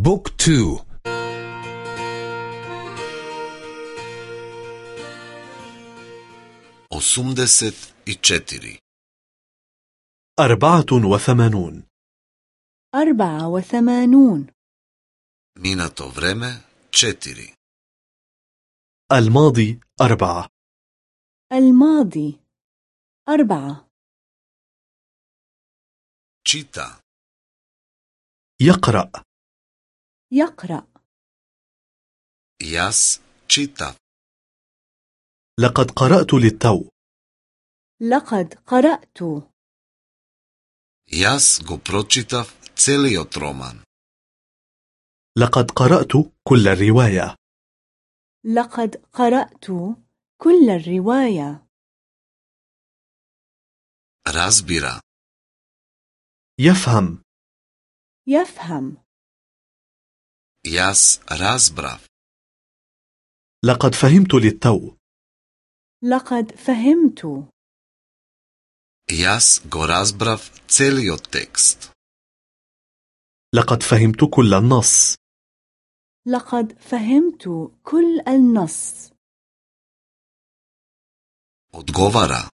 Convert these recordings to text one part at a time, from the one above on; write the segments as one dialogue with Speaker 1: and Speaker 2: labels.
Speaker 1: book two
Speaker 2: осумдесет и четири
Speaker 3: أربعة وثمانون.
Speaker 4: أربعة وثمانون.
Speaker 2: Минато време четири.
Speaker 3: الماضي أربعة.
Speaker 4: الماضي أربعة.
Speaker 2: Čita.
Speaker 3: يقرأ.
Speaker 4: يقرأ.
Speaker 2: Jas čitav.
Speaker 3: لقد قرأت للتو.
Speaker 4: لقد قرأت.
Speaker 2: Jas go pročitav celiot roman.
Speaker 3: لقد قرأت كل الرواية.
Speaker 4: لقد قرأت كل الرواية.
Speaker 2: Razbira.
Speaker 3: يفهم.
Speaker 4: يفهم.
Speaker 2: Jas razbrav.
Speaker 3: لقد فهمت للتو
Speaker 4: لقد فهمت
Speaker 2: Jas go razbrav celiot tekst.
Speaker 3: لقد فهمت كل النص
Speaker 4: لقد فهمت كل النص
Speaker 2: Odgovara.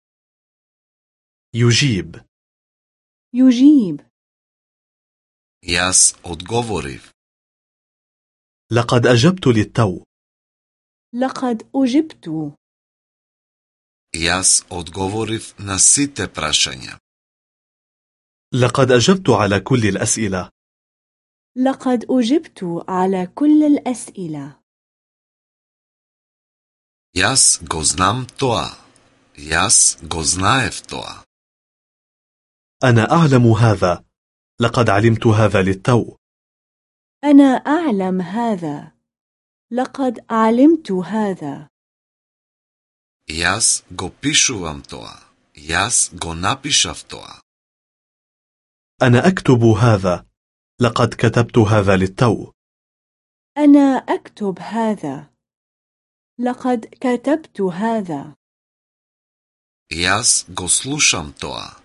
Speaker 3: يجيب
Speaker 4: يجيب
Speaker 2: Jas odgovoriv.
Speaker 3: لقد أجبت للتو
Speaker 4: لقد أجبت
Speaker 2: odgovoriv na site prašanja.
Speaker 3: لقد أجبت على كل الأسئلة
Speaker 4: لقد أجبت على كل الأسئلة
Speaker 2: znam toa. Jas go znaev toa.
Speaker 3: أنا أعلم هذا لقد علمت هذا للتو
Speaker 4: أنا أعلم هذا لقد علمت هذا
Speaker 2: Jas go pišuvam toa. Jas go napišav toa.
Speaker 3: أنا أكتب هذا لقد كتبت هذا للتو
Speaker 4: أنا أكتب هذا لقد كتبت هذا
Speaker 2: Jas go slušam toa.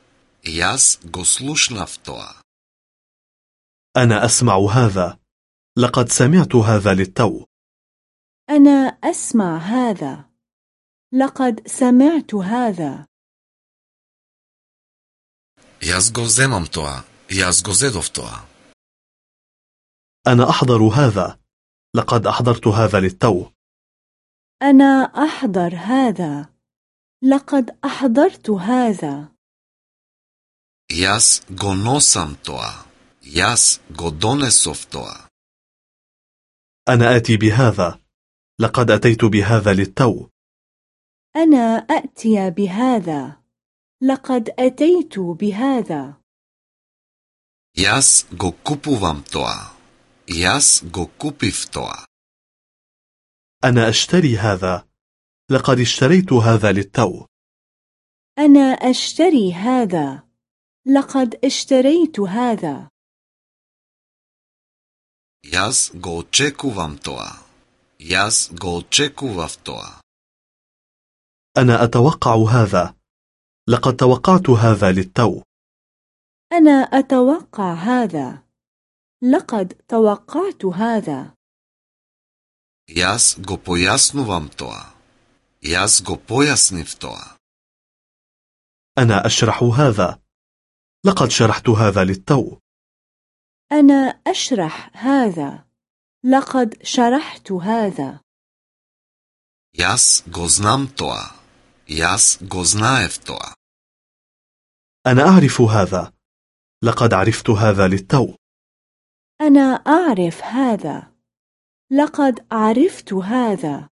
Speaker 2: Jas go slušnav toa.
Speaker 3: أنا أسمع هذا لقد سمعت هذا للتو
Speaker 4: أنا أسمع هذا لقد سمعت هذا
Speaker 2: zemam toa. Jas go zedov toa.
Speaker 3: أنا أحضر هذا لقد أحضرت هذا للتو
Speaker 4: أنا أحضر هذا لقد أحضرت هذا
Speaker 2: nosam toa. Jas go donesov toa.
Speaker 3: أنا آتي بهذا. لقد أتيت بهذا للتو.
Speaker 4: أنا أأتي بهذا. لقد أتيت بهذا.
Speaker 2: Jas go kupuvam toa. Jas go kupiv toa.
Speaker 3: أنا أشتري هذا. لقد اشتريت هذا للتو.
Speaker 4: أنا أشتري هذا. لقد اشتريت هذا.
Speaker 2: Jas go očekuvam toa. Jas go očekuvav toa.
Speaker 3: أنا أتوقع هذا لقد توقعت هذا للتو
Speaker 4: أنا أتوقع هذا لقد توقعت هذا
Speaker 2: Jas go pojasnuvam toa. Jas go pojasniv toa.
Speaker 3: أنا أشرح هذا لقد شرحت هذا للتو
Speaker 4: أنا أشرح هذا. لقد شرحت هذا.
Speaker 2: Jas go znam toa. Jas go znaev toa.
Speaker 3: أنا أعرف هذا. لقد عرفت هذا للتو.
Speaker 4: أنا أعرف هذا. لقد عرفت هذا.